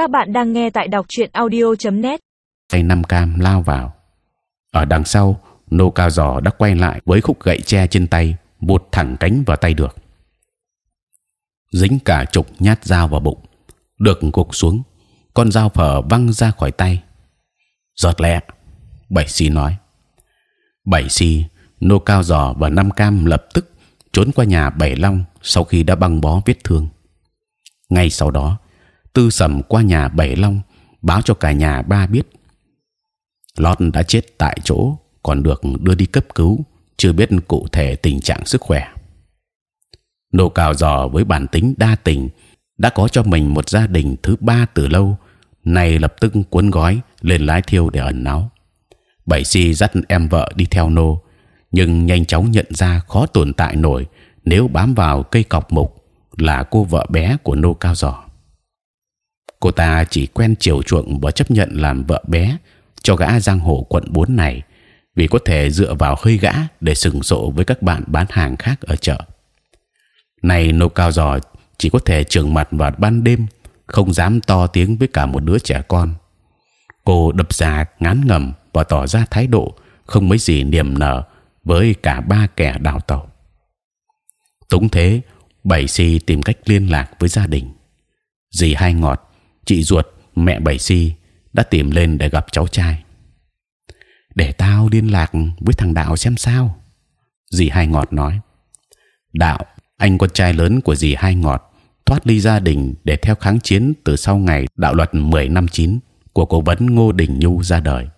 Các bạn đang nghe tại đọc truyện audio.net. tay năm cam lao vào. Ở đằng sau, nô cao giò đã quay lại với khúc gậy tre trên tay, buột thẳng cánh vào tay được. dính cả chục nhát dao vào bụng, được gục xuống, con dao phở văng ra khỏi tay. giọt lẹ, bảy si nói. bảy si, nô cao giò và năm cam lập tức trốn qua nhà bảy long sau khi đã băng bó vết thương. Ngay sau đó, tư sầm qua nhà bảy long, báo cho cả nhà ba biết. Lót đã chết tại chỗ, còn được đưa đi cấp cứu, chưa biết cụ thể tình trạng sức khỏe. Nô cào giò với bản tính đa tình, đã có cho mình một gia đình thứ ba từ lâu này lập tức cuốn gói, lên lái thiêu để ẩn náu. Bảy si dắt em vợ đi theo nô, nhưng nhanh chóng nhận ra khó tồn tại nổi nếu bám vào cây cọc mục là cô vợ bé của nô cao giò cô ta chỉ quen chiều chuộng và chấp nhận làm vợ bé cho gã giang hồ quận 4 này vì có thể dựa vào hơi gã để sừng sộ với các bạn bán hàng khác ở chợ. Này nô cao giò chỉ có thể trường mặt vào ban đêm, không dám to tiếng với cả một đứa trẻ con. Cô đập già ngán ngầm và tỏ ra thái độ không mấy gì niềm nở với cả ba kẻ đào tàu. Túng thế, bảy si tìm cách liên lạc với gia đình. Dì hai ngọt chị ruột mẹ bảy si đã tìm lên để gặp cháu trai. Để tao liên lạc với thằng đạo xem sao. Dì hai ngọt nói. Đạo anh con trai lớn của dì hai ngọt thoát ly gia đình để theo kháng chiến từ sau ngày đạo luật 10 năm chín của cố vấn Ngô Đình Nhu ra đời,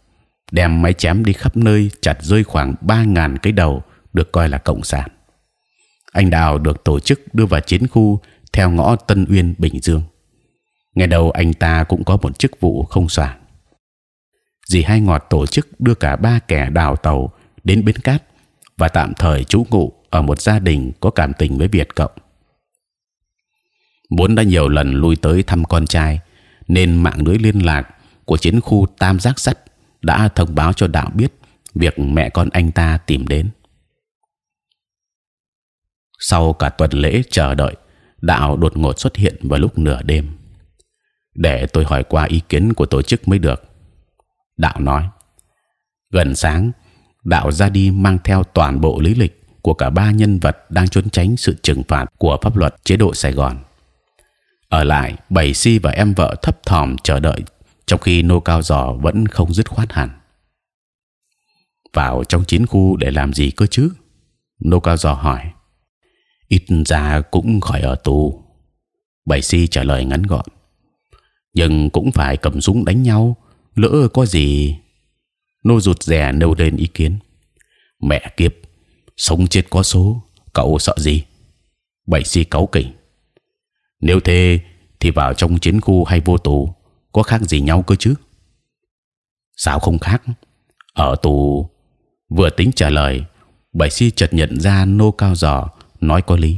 đem máy chém đi khắp nơi chặt rơi khoảng 3.000 cái đầu được coi là cộng sản. Anh Đào được tổ chức đưa vào chiến khu theo ngõ Tân Uyên Bình Dương ngày đầu anh ta cũng có một chức vụ không soàng dì hai ngọt tổ chức đưa cả ba kẻ đào tàu đến bến cát và tạm thời trú ngụ ở một gia đình có cảm tình với Việt cộng. Muốn đã nhiều lần lui tới thăm con trai, nên mạng lưới liên lạc của chiến khu Tam Giác Sắt đã thông báo cho đạo biết việc mẹ con anh ta tìm đến. Sau cả tuần lễ chờ đợi, đạo đột ngột xuất hiện vào lúc nửa đêm để tôi hỏi qua ý kiến của tổ chức mới được. Đạo nói. Gần sáng, đạo ra đi mang theo toàn bộ lý lịch của cả ba nhân vật đang trốn tránh sự trừng phạt của pháp luật chế độ Sài Gòn. Ở lại, bảy si và em vợ thấp thỏm chờ đợi, trong khi nô cao giò vẫn không dứt khoát hẳn. Vào trong chiến khu để làm gì cơ chứ? Nô cao giò hỏi. Ít ra cũng khỏi ở tù. Bảy si trả lời ngắn gọn nhưng cũng phải cầm súng đánh nhau. Lỡ có gì, nô rụt rè nêu lên ý kiến. Mẹ kiếp, sống chết có số, cậu sợ gì? Bảy si cáu kỉnh. Nếu thế, thì vào trong chiến khu hay vô tù, có khác gì nhau cơ chứ? Sao không khác? Ở tù, vừa tính trả lời, bảy si chợt nhận ra nô cao giò nói có lý.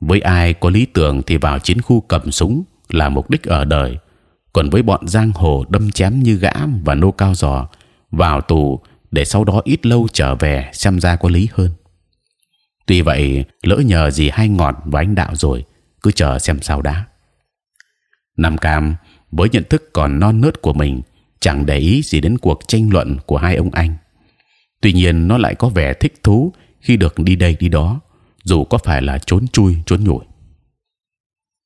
Với ai có lý tưởng thì vào chiến khu cầm súng là mục đích ở đời, còn với bọn giang hồ đâm chém như gã và nô cao giò, vào tù để sau đó ít lâu trở về xem ra có lý hơn. Tuy vậy, lỡ nhờ gì hai ngọt và anh đạo rồi, cứ chờ xem sao đã. Nam cam, với nhận thức còn non nớt của mình, chẳng để ý gì đến cuộc tranh luận của hai ông anh. Tuy nhiên, nó lại có vẻ thích thú khi được đi đây đi đó, dù có phải là trốn chui, trốn nhủi.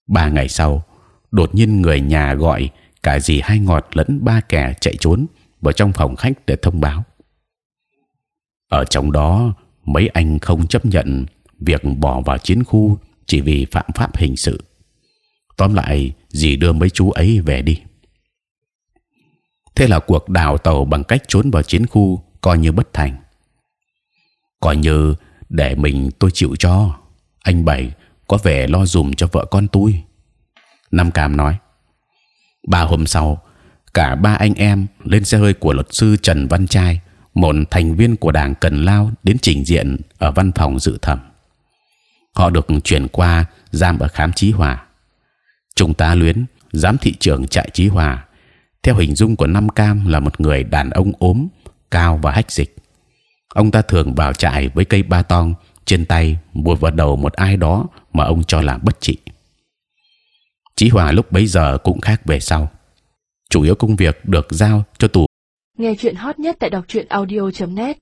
Ba ngày sau đột nhiên người nhà gọi cả dì hai ngọt lẫn ba kẻ chạy trốn vào trong phòng khách để thông báo. Ở trong đó, mấy anh không chấp nhận việc bỏ vào chiến khu chỉ vì phạm pháp hình sự. Tóm lại, dì đưa mấy chú ấy về đi. Thế là cuộc đào tàu bằng cách trốn vào chiến khu coi như bất thành. Coi như để mình tôi chịu cho. Anh bảy có vẻ lo dùm cho vợ con tôi Nam Cam nói. Ba hôm sau, cả ba anh em lên xe hơi của luật sư Trần Văn Trai, một thành viên của đảng Cần Lao đến trình diện ở văn phòng dự thẩm. Họ được chuyển qua giam ở khám Chí Hòa. Trung tá Luyến, giám thị trưởng trại Chí Hòa, theo hình dung của Nam Cam là một người đàn ông ốm, cao và hách dịch. Ông ta thường vào trại với cây ba tong trên tay buộc vào đầu một ai đó mà ông cho là bất trị Chí Hòa lúc bấy giờ cũng khác về sau. Chủ yếu công việc được giao cho tù. Nghe chuyện hot nhất tại đọc truyện audio .net